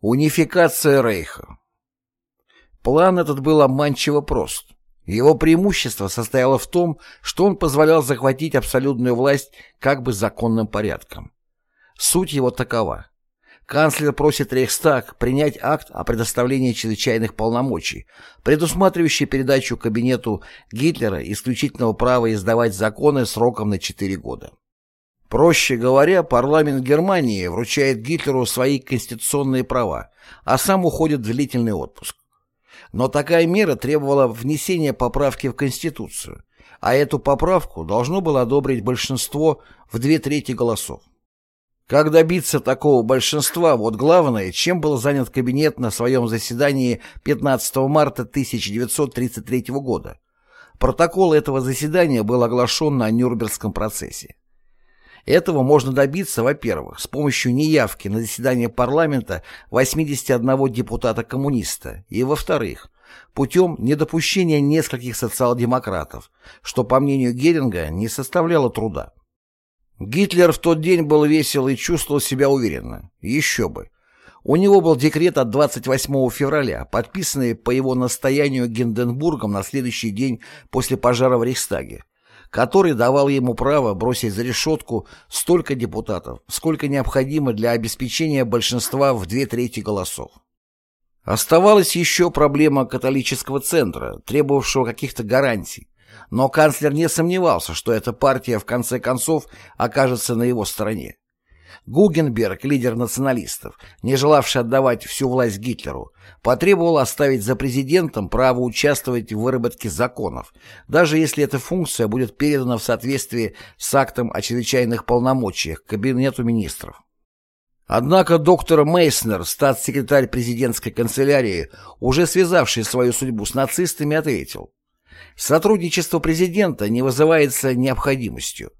Унификация Рейха План этот был обманчиво прост. Его преимущество состояло в том, что он позволял захватить абсолютную власть как бы законным порядком. Суть его такова. Канцлер просит Рейхстаг принять акт о предоставлении чрезвычайных полномочий, предусматривающий передачу кабинету Гитлера исключительного права издавать законы сроком на 4 года. Проще говоря, парламент Германии вручает Гитлеру свои конституционные права, а сам уходит в длительный отпуск. Но такая мера требовала внесения поправки в Конституцию, а эту поправку должно было одобрить большинство в две трети голосов. Как добиться такого большинства, вот главное, чем был занят кабинет на своем заседании 15 марта 1933 года. Протокол этого заседания был оглашен на Нюрнбергском процессе. Этого можно добиться, во-первых, с помощью неявки на заседание парламента 81 депутата-коммуниста, и, во-вторых, путем недопущения нескольких социал-демократов, что, по мнению Геринга, не составляло труда. Гитлер в тот день был весел и чувствовал себя уверенно. Еще бы. У него был декрет от 28 февраля, подписанный по его настоянию Гинденбургом на следующий день после пожара в Рейхстаге, который давал ему право бросить за решетку столько депутатов, сколько необходимо для обеспечения большинства в две трети голосов. Оставалась еще проблема католического центра, требовавшего каких-то гарантий, но канцлер не сомневался, что эта партия в конце концов окажется на его стороне. Гугенберг, лидер националистов, не желавший отдавать всю власть Гитлеру, потребовал оставить за президентом право участвовать в выработке законов, даже если эта функция будет передана в соответствии с актом о чрезвычайных полномочиях Кабинету министров. Однако доктор Мейснер, статс-секретарь президентской канцелярии, уже связавший свою судьбу с нацистами, ответил, «Сотрудничество президента не вызывается необходимостью.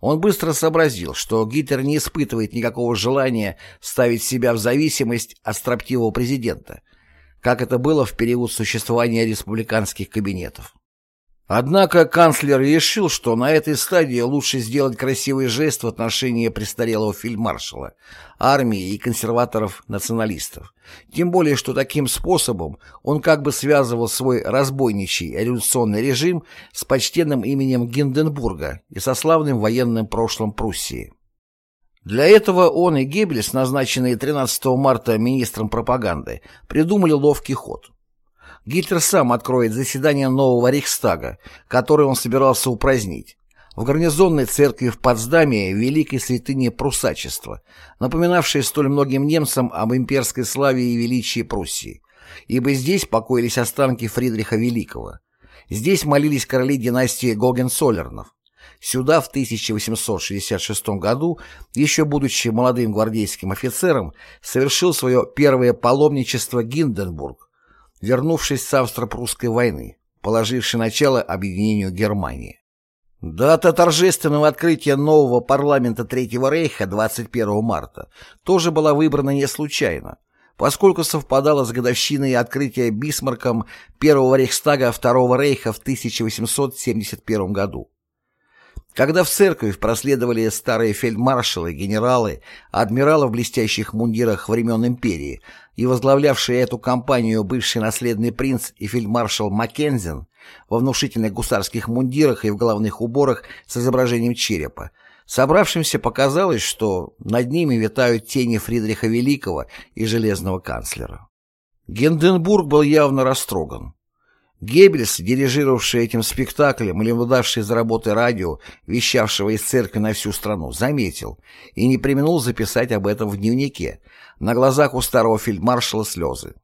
Он быстро сообразил, что Гитлер не испытывает никакого желания ставить себя в зависимость от строптивого президента, как это было в период существования республиканских кабинетов. Однако канцлер решил, что на этой стадии лучше сделать красивый жест в отношении престарелого фельдмаршала, армии и консерваторов-националистов. Тем более, что таким способом он как бы связывал свой разбойничий революционный режим с почтенным именем Гинденбурга и со славным военным прошлым Пруссии. Для этого он и Геббельс, назначенные 13 марта министром пропаганды, придумали ловкий ход – Гитлер сам откроет заседание нового Рейхстага, которое он собирался упразднить, в гарнизонной церкви в Потсдаме великой святыни прусачества, напоминавшей столь многим немцам об имперской славе и величии Пруссии, ибо здесь покоились останки Фридриха Великого. Здесь молились короли династии Гогенцоллернов. Сюда в 1866 году, еще будучи молодым гвардейским офицером, совершил свое первое паломничество Гинденбург, вернувшись с Австро-Прусской войны, положивший начало объединению Германии. Дата торжественного открытия нового парламента Третьего Рейха 21 марта тоже была выбрана не случайно, поскольку совпадала с годовщиной открытия Бисмарком Первого Рейхстага Второго Рейха в 1871 году. Когда в церковь проследовали старые фельдмаршалы, генералы, адмиралы в блестящих мундирах времен империи и возглавлявший эту кампанию бывший наследный принц и фельдмаршал Маккензен во внушительных гусарских мундирах и в головных уборах с изображением черепа, собравшимся показалось, что над ними витают тени Фридриха Великого и железного канцлера. Генденбург был явно растроган. Геббельс, дирижировавший этим спектаклем или наблюдавший за работой радио, вещавшего из церкви на всю страну, заметил и не применул записать об этом в дневнике. На глазах у старого фельдмаршала слезы.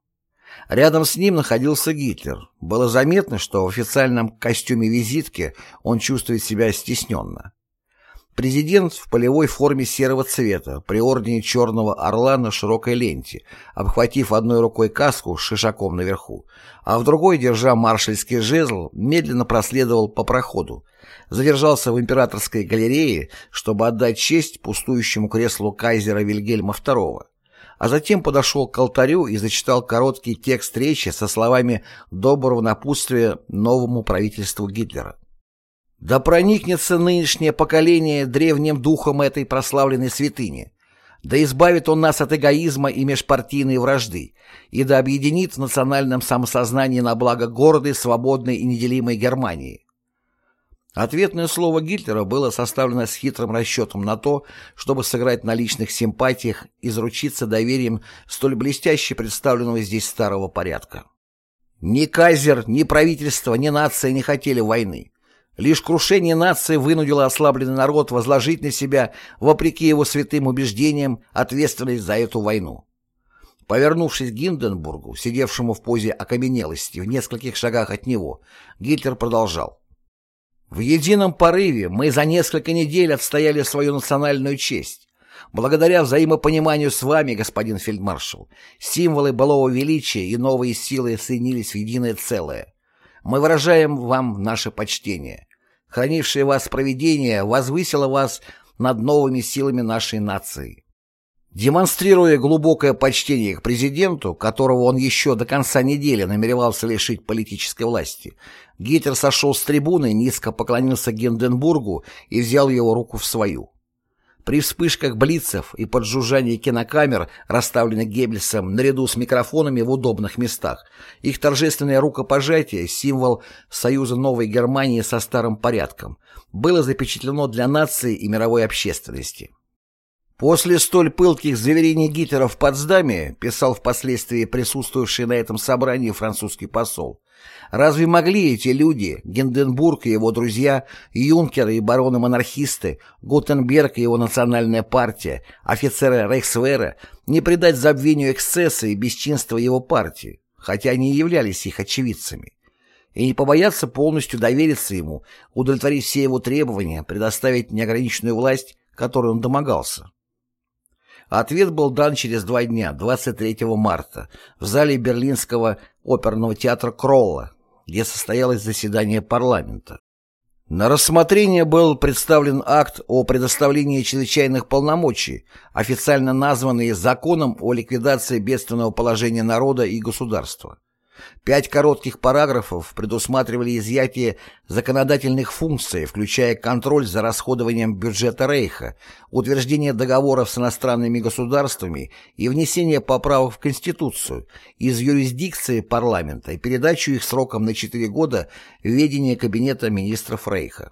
Рядом с ним находился Гитлер. Было заметно, что в официальном костюме визитки он чувствует себя стесненно. Президент в полевой форме серого цвета, при ордене Черного Орла на широкой ленте, обхватив одной рукой каску с шишаком наверху, а в другой, держа маршальский жезл, медленно проследовал по проходу, задержался в императорской галерее, чтобы отдать честь пустующему креслу кайзера Вильгельма II, а затем подошел к алтарю и зачитал короткий текст речи со словами доброго напутствия новому правительству Гитлера. Да проникнется нынешнее поколение древним духом этой прославленной святыни. Да избавит он нас от эгоизма и межпартийной вражды, и да объединит в национальном самосознании на благо гордой, свободной и неделимой Германии. Ответное слово Гитлера было составлено с хитрым расчетом на то, чтобы сыграть на личных симпатиях и заручиться доверием столь блестяще представленного здесь старого порядка. Ни кайзер, ни правительство, ни нация не хотели войны. Лишь крушение нации вынудило ослабленный народ возложить на себя, вопреки его святым убеждениям, ответственность за эту войну. Повернувшись к Гинденбургу, сидевшему в позе окаменелости в нескольких шагах от него, Гитлер продолжал. В едином порыве мы за несколько недель отстояли свою национальную честь. Благодаря взаимопониманию с вами, господин фельдмаршал, символы былого величия и новые силы соединились в единое целое. Мы выражаем вам наше почтение. Хранившее вас провидение возвысило вас над новыми силами нашей нации. Демонстрируя глубокое почтение к президенту, которого он еще до конца недели намеревался лишить политической власти, Гитлер сошел с трибуны, низко поклонился Гинденбургу и взял его руку в свою. При вспышках блицев и поджужжании кинокамер, расставленных Геббельсом наряду с микрофонами в удобных местах, их торжественное рукопожатие, символ союза Новой Германии со старым порядком, было запечатлено для нации и мировой общественности. После столь пылких заверений Гитлера в Потсдаме, писал впоследствии присутствовавший на этом собрании французский посол, разве могли эти люди, Гинденбург и его друзья, юнкеры и бароны-монархисты, Гутенберг и его национальная партия, офицеры Рейхсвера, не придать забвению эксцесса и бесчинства его партии, хотя они и являлись их очевидцами? и не побояться полностью довериться ему, удовлетворить все его требования, предоставить неограниченную власть, которой он домогался. Ответ был дан через два дня, 23 марта, в зале Берлинского оперного театра Кролла, где состоялось заседание парламента. На рассмотрение был представлен акт о предоставлении чрезвычайных полномочий, официально названный Законом о ликвидации бедственного положения народа и государства. Пять коротких параграфов предусматривали изъятие законодательных функций, включая контроль за расходованием бюджета Рейха, утверждение договоров с иностранными государствами и внесение поправок в Конституцию из юрисдикции парламента и передачу их сроком на четыре года в ведение Кабинета министров Рейха.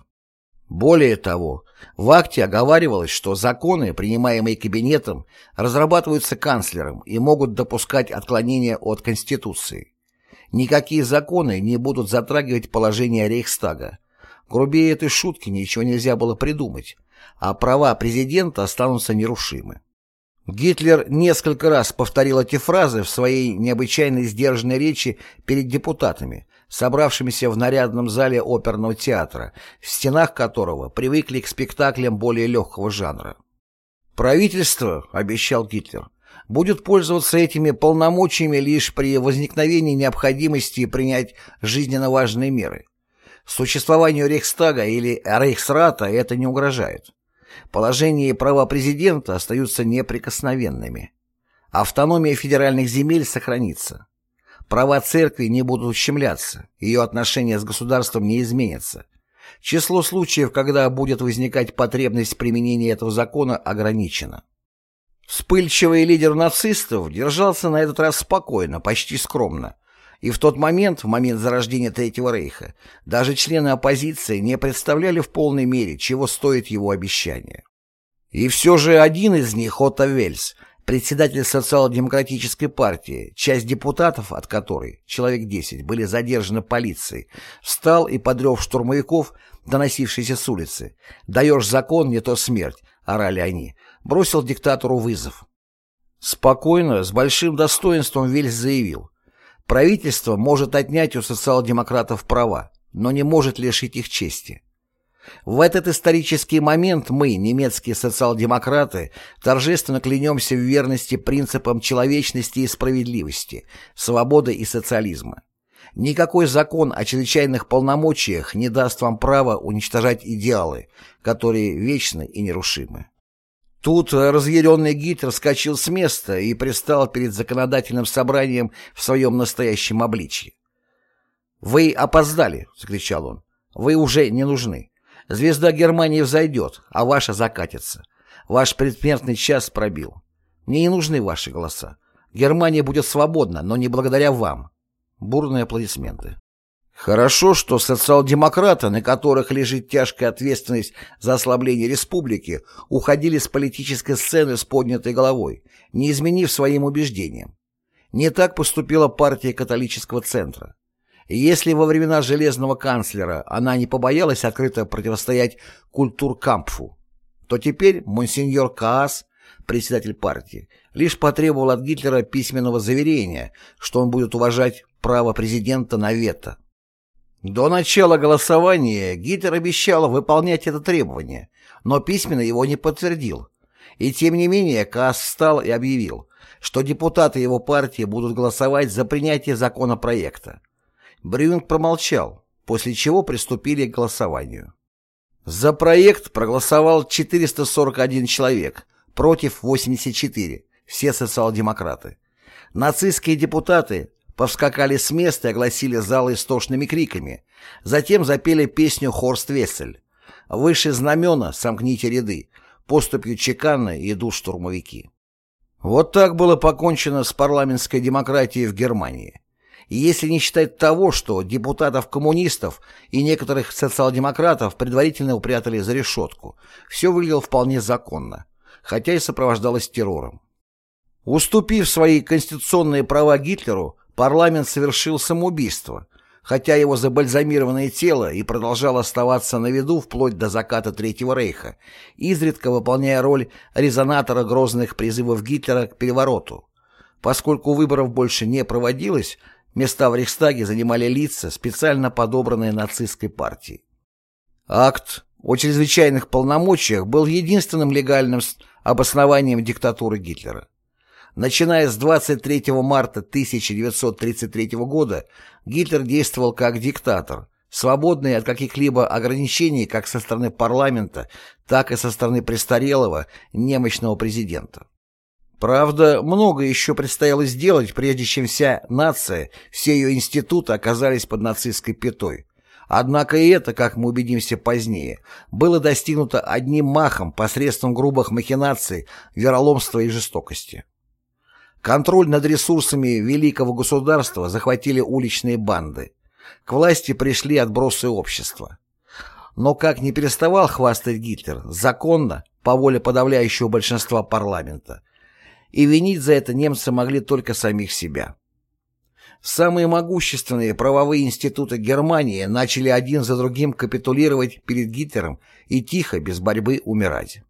Более того, в акте оговаривалось, что законы, принимаемые Кабинетом, разрабатываются канцлером и могут допускать отклонения от Конституции. Никакие законы не будут затрагивать положение Рейхстага. Грубее этой шутки ничего нельзя было придумать, а права президента останутся нерушимы. Гитлер несколько раз повторил эти фразы в своей необычайно сдержанной речи перед депутатами, собравшимися в нарядном зале оперного театра, в стенах которого привыкли к спектаклям более легкого жанра. «Правительство», — обещал Гитлер, будет пользоваться этими полномочиями лишь при возникновении необходимости принять жизненно важные меры. Существованию Рейхстага или Рейхсрата это не угрожает. Положение и права президента остаются неприкосновенными. Автономия федеральных земель сохранится. Права церкви не будут ущемляться, ее отношения с государством не изменятся. Число случаев, когда будет возникать потребность применения этого закона, ограничено. Вспыльчивый лидер нацистов держался на этот раз спокойно, почти скромно. И в тот момент, в момент зарождения Третьего Рейха, даже члены оппозиции не представляли в полной мере, чего стоит его обещание. И все же один из них, Отто Вельс, председатель социал-демократической партии, часть депутатов от которой, человек 10, были задержаны полицией, встал и подрев штурмовиков, доносившийся с улицы. «Даешь закон, не то смерть», — орали они, бросил диктатору вызов. Спокойно, с большим достоинством Вельс заявил, правительство может отнять у социал-демократов права, но не может лишить их чести. В этот исторический момент мы, немецкие социал-демократы, торжественно клянемся в верности принципам человечности и справедливости, свободы и социализма. Никакой закон о чрезвычайных полномочиях не даст вам права уничтожать идеалы, которые вечны и нерушимы. Тут разъяренный Гитлер скачал с места и пристал перед законодательным собранием в своем настоящем обличье. «Вы опоздали!» — закричал он. «Вы уже не нужны. Звезда Германии взойдет, а ваша закатится. Ваш предсмертный час пробил. Мне не нужны ваши голоса. Германия будет свободна, но не благодаря вам. Бурные аплодисменты. Хорошо, что социал-демократы, на которых лежит тяжкая ответственность за ослабление республики, уходили с политической сцены с поднятой головой, не изменив своим убеждениям. Не так поступила партия католического центра. Если во времена железного канцлера она не побоялась открыто противостоять культуркампфу, то теперь монсеньор Каас, председатель партии, лишь потребовал от Гитлера письменного заверения, что он будет уважать право президента на вето. До начала голосования Гитлер обещал выполнять это требование, но письменно его не подтвердил. И тем не менее Касс встал и объявил, что депутаты его партии будут голосовать за принятие законопроекта. Брюинг промолчал, после чего приступили к голосованию. За проект проголосовал 441 человек, против 84, все социал-демократы. Нацистские депутаты повскакали с места и огласили зал истошными криками. Затем запели песню «Хорст Вессель». «Выше знамена, сомкните ряды, поступью чеканно идут штурмовики». Вот так было покончено с парламентской демократией в Германии. И если не считать того, что депутатов-коммунистов и некоторых социал-демократов предварительно упрятали за решетку, все выглядело вполне законно, хотя и сопровождалось террором. Уступив свои конституционные права Гитлеру, парламент совершил самоубийство, хотя его забальзамированное тело и продолжало оставаться на виду вплоть до заката Третьего Рейха, изредка выполняя роль резонатора грозных призывов Гитлера к перевороту. Поскольку выборов больше не проводилось, места в Рейхстаге занимали лица, специально подобранные нацистской партией. Акт о чрезвычайных полномочиях был единственным легальным обоснованием диктатуры Гитлера. Начиная с 23 марта 1933 года Гитлер действовал как диктатор, свободный от каких-либо ограничений как со стороны парламента, так и со стороны престарелого, немощного президента. Правда, много еще предстояло сделать, прежде чем вся нация, все ее институты оказались под нацистской пятой. Однако и это, как мы убедимся позднее, было достигнуто одним махом посредством грубых махинаций, вероломства и жестокости. Контроль над ресурсами великого государства захватили уличные банды. К власти пришли отбросы общества. Но как не переставал хвастать Гитлер, законно, по воле подавляющего большинства парламента. И винить за это немцы могли только самих себя. Самые могущественные правовые институты Германии начали один за другим капитулировать перед Гитлером и тихо, без борьбы, умирать.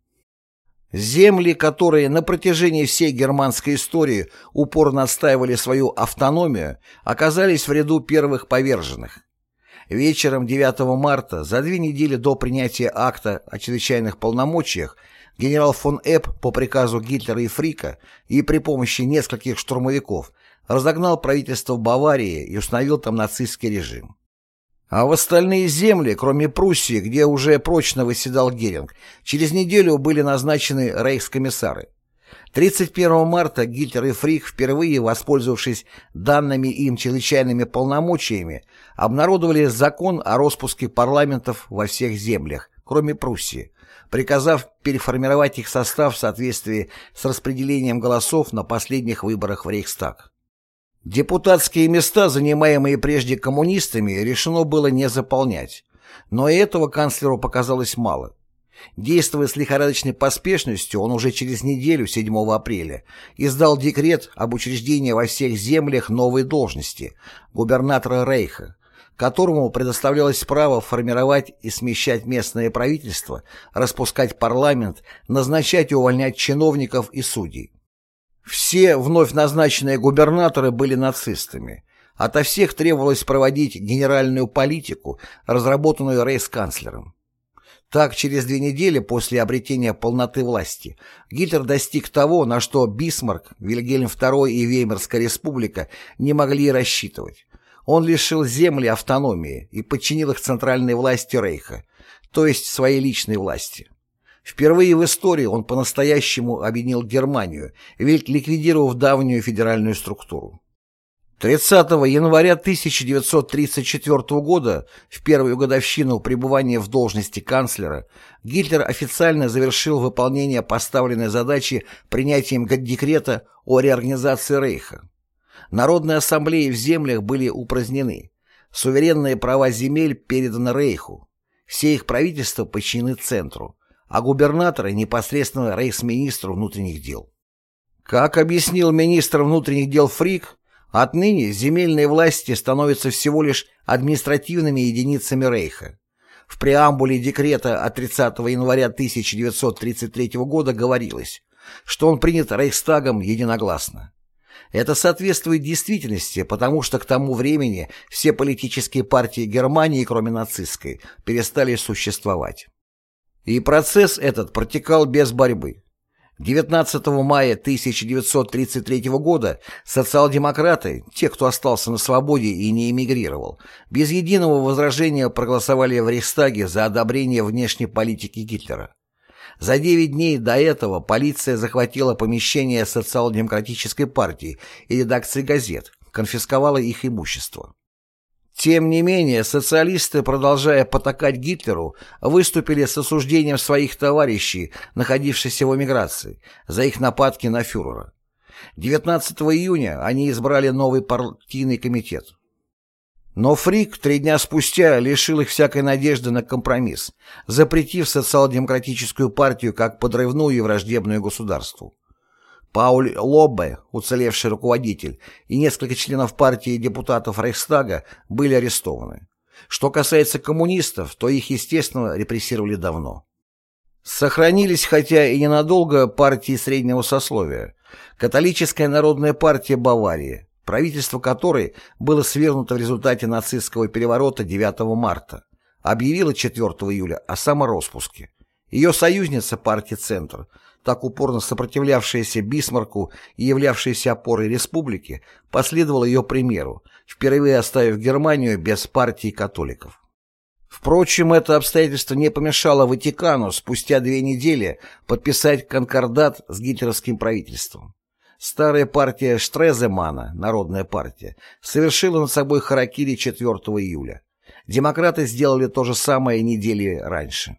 Земли, которые на протяжении всей германской истории упорно отстаивали свою автономию, оказались в ряду первых поверженных. Вечером 9 марта, за две недели до принятия акта о чрезвычайных полномочиях, генерал фон Эпп по приказу Гитлера и Фрика и при помощи нескольких штурмовиков разогнал правительство Баварии и установил там нацистский режим. А в остальные земли, кроме Пруссии, где уже прочно выседал Геринг, через неделю были назначены рейхскомиссары. 31 марта Гитлер и Фрик, впервые воспользовавшись данными им чрезвычайными полномочиями, обнародовали закон о распуске парламентов во всех землях, кроме Пруссии, приказав переформировать их состав в соответствии с распределением голосов на последних выборах в Рейхстаг. Депутатские места, занимаемые прежде коммунистами, решено было не заполнять. Но и этого канцлеру показалось мало. Действуя с лихорадочной поспешностью, он уже через неделю, 7 апреля, издал декрет об учреждении во всех землях новой должности – губернатора Рейха, которому предоставлялось право формировать и смещать местное правительство, распускать парламент, назначать и увольнять чиновников и судей. Все вновь назначенные губернаторы были нацистами. Ото всех требовалось проводить генеральную политику, разработанную рейс-канцлером. Так, через две недели после обретения полноты власти, Гитлер достиг того, на что Бисмарк, Вильгельм II и Веймарская республика не могли рассчитывать. Он лишил земли автономии и подчинил их центральной власти Рейха, то есть своей личной власти. Впервые в истории он по-настоящему объединил Германию, ведь ликвидировав давнюю федеральную структуру. 30 января 1934 года, в первую годовщину пребывания в должности канцлера, Гитлер официально завершил выполнение поставленной задачи принятием декрета о реорганизации Рейха. Народные ассамблеи в землях были упразднены. Суверенные права земель переданы Рейху. Все их правительства подчинены центру, а губернаторы непосредственно рейхсминистру внутренних дел. Как объяснил министр внутренних дел Фрик, отныне земельные власти становятся всего лишь административными единицами Рейха. В преамбуле декрета от 30 января 1933 года говорилось, что он принят Рейхстагом единогласно. Это соответствует действительности, потому что к тому времени все политические партии Германии, кроме нацистской, перестали существовать. И процесс этот протекал без борьбы. 19 мая 1933 года социал-демократы, те, кто остался на свободе и не эмигрировал, без единого возражения проголосовали в Рейхстаге за одобрение внешней политики Гитлера. За 9 дней до этого полиция захватила помещение социал-демократической партии и редакции газет, конфисковала их имущество. Тем не менее, социалисты, продолжая потакать Гитлеру, выступили с осуждением своих товарищей, находившихся в эмиграции, за их нападки на фюрера. 19 июня они избрали новый партийный комитет. Но Фрик три дня спустя лишил их всякой надежды на компромисс, запретив социал-демократическую партию как подрывную и враждебную государству. Пауль Лоббе, уцелевший руководитель, и несколько членов партии депутатов Рейхстага были арестованы. Что касается коммунистов, то их, естественно, репрессировали давно. Сохранились, хотя и ненадолго, партии среднего сословия. Католическая народная партия Баварии, правительство которой было свергнуто в результате нацистского переворота 9 марта, объявило 4 июля о самороспуске. Ее союзница партия «Центр» так упорно сопротивлявшаяся Бисмарку и являвшаяся опорой республики, последовала ее примеру, впервые оставив Германию без партии католиков. Впрочем, это обстоятельство не помешало Ватикану спустя две недели подписать конкордат с гитлеровским правительством. Старая партия Штреземана, Народная партия, совершила над собой харакири 4 июля. Демократы сделали то же самое недели раньше.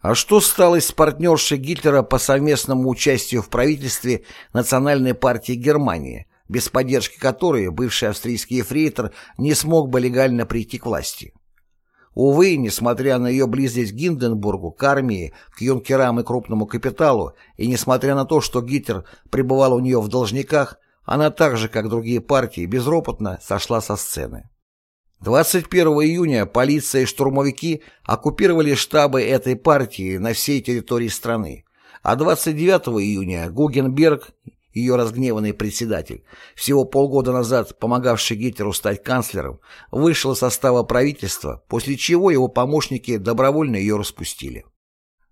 А что стало с партнершей Гитлера по совместному участию в правительстве Национальной партии Германии, без поддержки которой бывший австрийский ефрейтор не смог бы легально прийти к власти? Увы, несмотря на ее близость к Гинденбургу, к армии, к юнкерам и крупному капиталу, и несмотря на то, что Гитлер пребывал у нее в должниках, она так же, как другие партии, безропотно сошла со сцены. 21 июня полиция и штурмовики оккупировали штабы этой партии на всей территории страны, а 29 июня Гугенберг, ее разгневанный председатель, всего полгода назад помогавший Гитлеру стать канцлером, вышел из состава правительства, после чего его помощники добровольно ее распустили.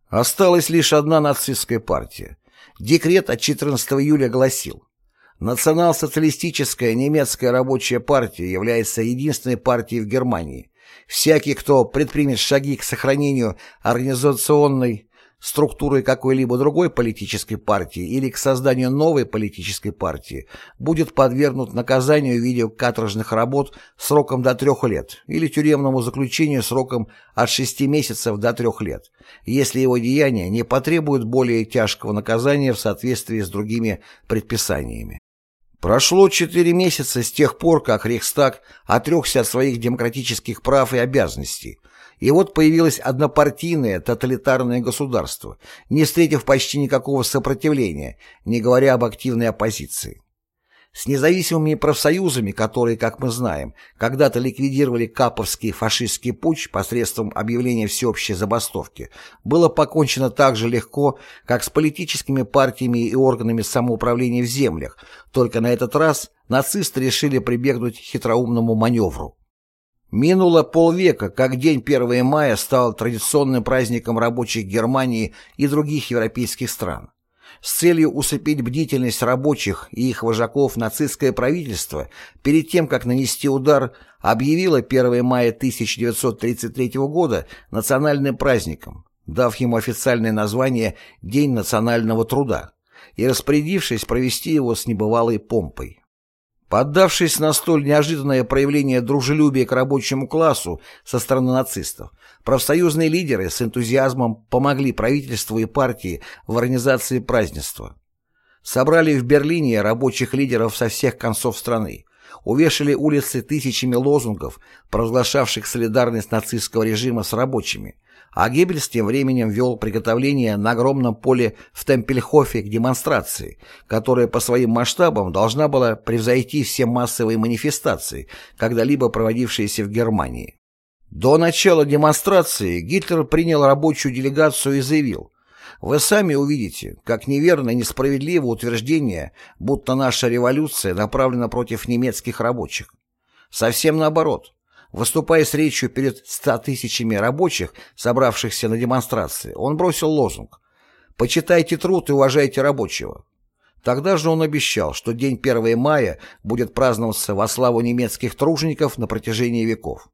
Осталась лишь одна нацистская партия. Декрет от 14 июля гласил Национал-социалистическая немецкая рабочая партия является единственной партией в Германии. Всякий, кто предпримет шаги к сохранению организационной структуры какой-либо другой политической партии или к созданию новой политической партии, будет подвергнут наказанию в виде каторжных работ сроком до трех лет или тюремному заключению сроком от шести месяцев до трех лет, если его деяния не потребуют более тяжкого наказания в соответствии с другими предписаниями. Прошло четыре месяца с тех пор, как Рейхстаг отрекся от своих демократических прав и обязанностей, и вот появилось однопартийное тоталитарное государство, не встретив почти никакого сопротивления, не говоря об активной оппозиции с независимыми профсоюзами, которые, как мы знаем, когда-то ликвидировали Каповский фашистский путч посредством объявления всеобщей забастовки, было покончено так же легко, как с политическими партиями и органами самоуправления в землях, только на этот раз нацисты решили прибегнуть к хитроумному маневру. Минуло полвека, как день 1 мая стал традиционным праздником рабочих Германии и других европейских стран. С целью усыпить бдительность рабочих и их вожаков нацистское правительство перед тем, как нанести удар, объявило 1 мая 1933 года национальным праздником, дав ему официальное название «День национального труда» и распорядившись провести его с небывалой помпой. Поддавшись на столь неожиданное проявление дружелюбия к рабочему классу со стороны нацистов, профсоюзные лидеры с энтузиазмом помогли правительству и партии в организации празднества. Собрали в Берлине рабочих лидеров со всех концов страны, увешали улицы тысячами лозунгов, провозглашавших солидарность нацистского режима с рабочими, а Геббельс тем временем вел приготовление на огромном поле в Темпельхофе к демонстрации, которая по своим масштабам должна была превзойти все массовые манифестации, когда-либо проводившиеся в Германии. До начала демонстрации Гитлер принял рабочую делегацию и заявил, «Вы сами увидите, как неверно и несправедливо утверждение, будто наша революция направлена против немецких рабочих. Совсем наоборот». Выступая с речью перед ста тысячами рабочих, собравшихся на демонстрации, он бросил лозунг «Почитайте труд и уважайте рабочего». Тогда же он обещал, что день 1 мая будет праздноваться во славу немецких тружеников на протяжении веков.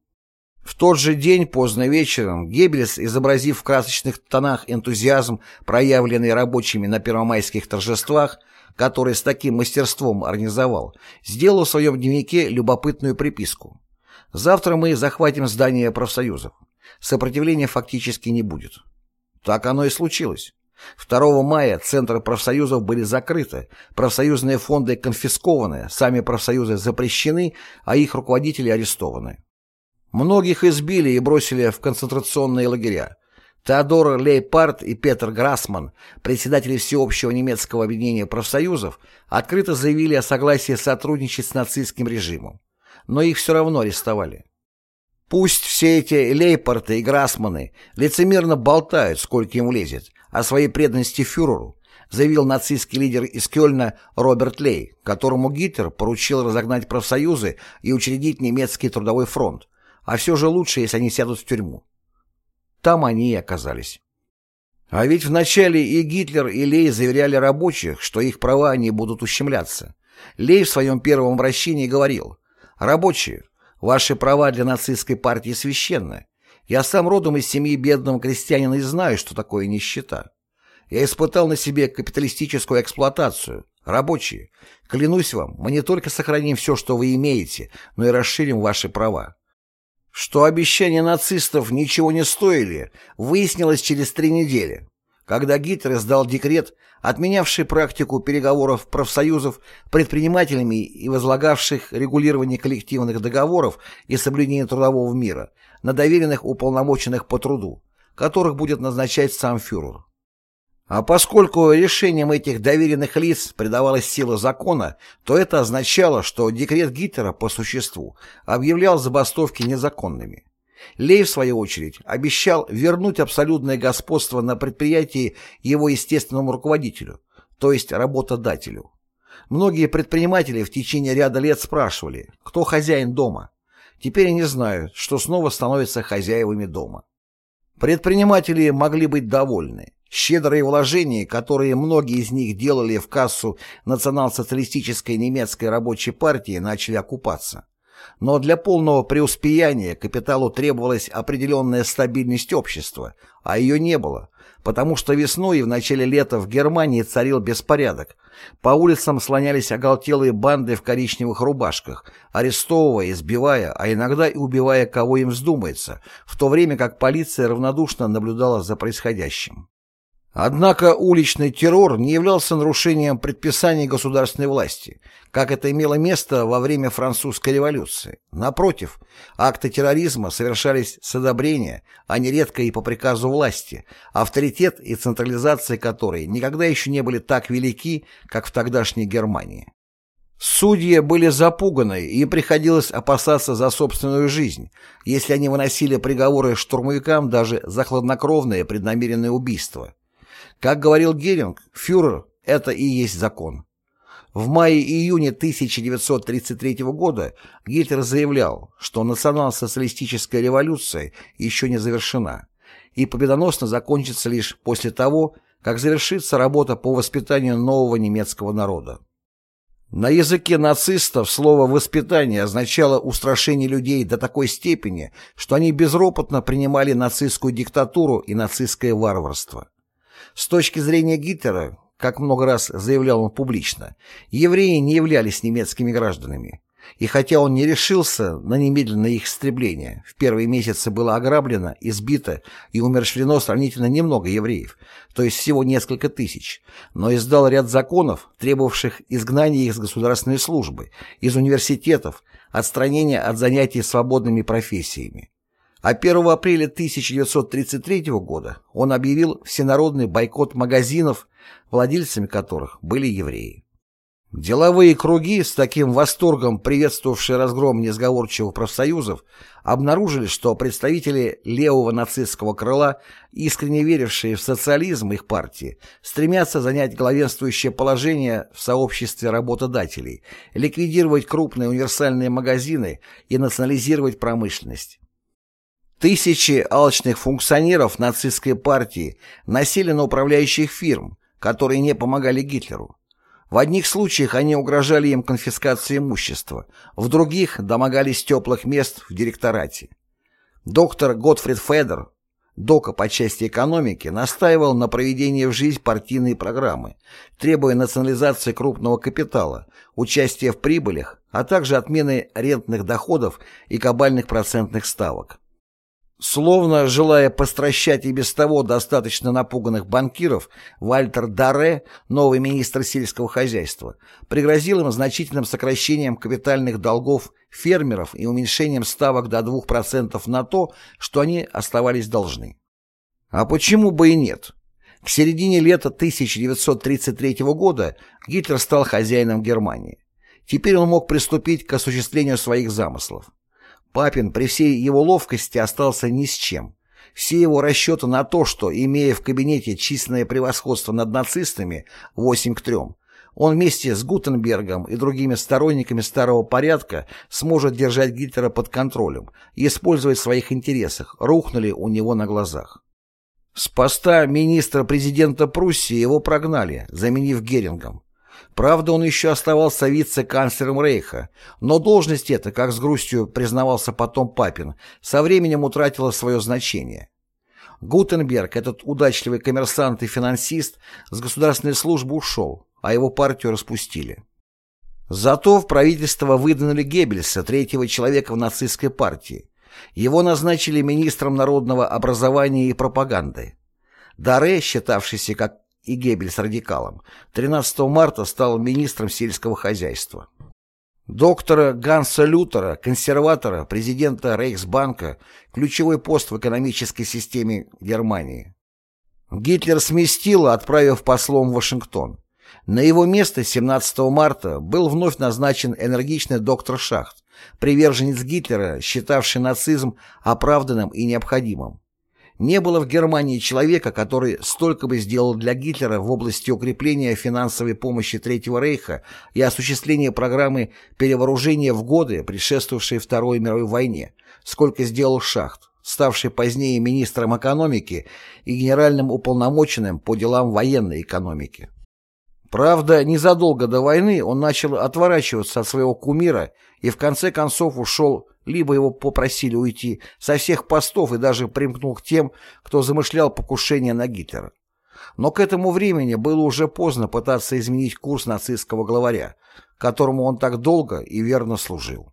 В тот же день, поздно вечером, Геббельс, изобразив в красочных тонах энтузиазм, проявленный рабочими на первомайских торжествах, который с таким мастерством организовал, сделал в своем дневнике любопытную приписку. Завтра мы захватим здание профсоюзов. Сопротивления фактически не будет. Так оно и случилось. 2 мая центры профсоюзов были закрыты, профсоюзные фонды конфискованы, сами профсоюзы запрещены, а их руководители арестованы. Многих избили и бросили в концентрационные лагеря. Теодор Лейпарт и Петр Грассман, председатели Всеобщего немецкого объединения профсоюзов, открыто заявили о согласии сотрудничать с нацистским режимом но их все равно арестовали. Пусть все эти Лейпорты и Грассманы лицемерно болтают, сколько им влезет, о своей преданности фюреру, заявил нацистский лидер из Кёльна Роберт Лей, которому Гитлер поручил разогнать профсоюзы и учредить немецкий трудовой фронт, а все же лучше, если они сядут в тюрьму. Там они и оказались. А ведь вначале и Гитлер, и Лей заверяли рабочих, что их права не будут ущемляться. Лей в своем первом обращении говорил Рабочие, ваши права для нацистской партии священны. Я сам родом из семьи бедного крестьянина и знаю, что такое нищета. Я испытал на себе капиталистическую эксплуатацию. Рабочие, клянусь вам, мы не только сохраним все, что вы имеете, но и расширим ваши права. Что обещания нацистов ничего не стоили, выяснилось через три недели когда Гитлер издал декрет, отменявший практику переговоров профсоюзов предпринимателями и возлагавших регулирование коллективных договоров и соблюдение трудового мира на доверенных уполномоченных по труду, которых будет назначать сам фюрер. А поскольку решением этих доверенных лиц придавалась сила закона, то это означало, что декрет Гитлера по существу объявлял забастовки незаконными. Лей, в свою очередь, обещал вернуть абсолютное господство на предприятии его естественному руководителю, то есть работодателю. Многие предприниматели в течение ряда лет спрашивали, кто хозяин дома. Теперь они знают, что снова становятся хозяевами дома. Предприниматели могли быть довольны. Щедрые вложения, которые многие из них делали в кассу национал-социалистической немецкой рабочей партии, начали окупаться. Но для полного преуспеяния капиталу требовалась определенная стабильность общества, а ее не было, потому что весной и в начале лета в Германии царил беспорядок. По улицам слонялись оголтелые банды в коричневых рубашках, арестовывая, избивая, а иногда и убивая кого им вздумается, в то время как полиция равнодушно наблюдала за происходящим. Однако уличный террор не являлся нарушением предписаний государственной власти, как это имело место во время французской революции. Напротив, акты терроризма совершались с одобрения, а нередко и по приказу власти, авторитет и централизация которой никогда еще не были так велики, как в тогдашней Германии. Судьи были запуганы, и им приходилось опасаться за собственную жизнь, если они выносили приговоры штурмовикам даже за хладнокровное преднамеренное убийство. Как говорил Геринг, фюрер – это и есть закон. В мае-июне 1933 года Гитлер заявлял, что национал-социалистическая революция еще не завершена и победоносно закончится лишь после того, как завершится работа по воспитанию нового немецкого народа. На языке нацистов слово «воспитание» означало устрашение людей до такой степени, что они безропотно принимали нацистскую диктатуру и нацистское варварство. С точки зрения Гитлера, как много раз заявлял он публично, евреи не являлись немецкими гражданами. И хотя он не решился на немедленное их истребление, в первые месяцы было ограблено, избито и умерщвлено сравнительно немного евреев, то есть всего несколько тысяч, но издал ряд законов, требовавших изгнания их с государственной службы, из университетов, отстранения от занятий свободными профессиями. А 1 апреля 1933 года он объявил всенародный бойкот магазинов, владельцами которых были евреи. Деловые круги, с таким восторгом приветствовавшие разгром несговорчивых профсоюзов, обнаружили, что представители левого нацистского крыла, искренне верившие в социализм их партии, стремятся занять главенствующее положение в сообществе работодателей, ликвидировать крупные универсальные магазины и национализировать промышленность. Тысячи алчных функционеров нацистской партии насели на управляющих фирм, которые не помогали Гитлеру. В одних случаях они угрожали им конфискацией имущества, в других домогались теплых мест в директорате. Доктор Готфрид Федер, Дока по части экономики, настаивал на проведении в жизнь партийной программы, требуя национализации крупного капитала, участия в прибылях, а также отмены рентных доходов и кабальных процентных ставок. Словно желая постращать и без того достаточно напуганных банкиров, Вальтер Дарре, новый министр сельского хозяйства, пригрозил им значительным сокращением капитальных долгов фермеров и уменьшением ставок до 2% на то, что они оставались должны. А почему бы и нет? К середине лета 1933 года Гитлер стал хозяином Германии. Теперь он мог приступить к осуществлению своих замыслов. Папин при всей его ловкости остался ни с чем. Все его расчеты на то, что, имея в кабинете численное превосходство над нацистами 8 к 3, он вместе с Гутенбергом и другими сторонниками старого порядка сможет держать Гитлера под контролем и использовать в своих интересах, рухнули у него на глазах. С поста министра-президента Пруссии его прогнали, заменив Герингом. Правда, он еще оставался вице-канцлером Рейха, но должность эта, как с грустью признавался потом Папин, со временем утратила свое значение. Гутенберг, этот удачливый коммерсант и финансист, с государственной службы ушел, а его партию распустили. Зато в правительство выдвинули Геббельса, третьего человека в нацистской партии. Его назначили министром народного образования и пропаганды. Даре, считавшийся как и Геббельс радикалом, 13 марта стал министром сельского хозяйства. Доктора Ганса Лютера, консерватора, президента Рейхсбанка, ключевой пост в экономической системе Германии. Гитлер сместил, отправив послом в Вашингтон. На его место 17 марта был вновь назначен энергичный доктор Шахт, приверженец Гитлера, считавший нацизм оправданным и необходимым. Не было в Германии человека, который столько бы сделал для Гитлера в области укрепления финансовой помощи Третьего Рейха и осуществления программы перевооружения в годы, предшествовавшей Второй мировой войне, сколько сделал Шахт, ставший позднее министром экономики и генеральным уполномоченным по делам военной экономики. Правда, незадолго до войны он начал отворачиваться от своего кумира и в конце концов ушел либо его попросили уйти со всех постов и даже примкнул к тем, кто замышлял покушение на Гитлера. Но к этому времени было уже поздно пытаться изменить курс нацистского главаря, которому он так долго и верно служил.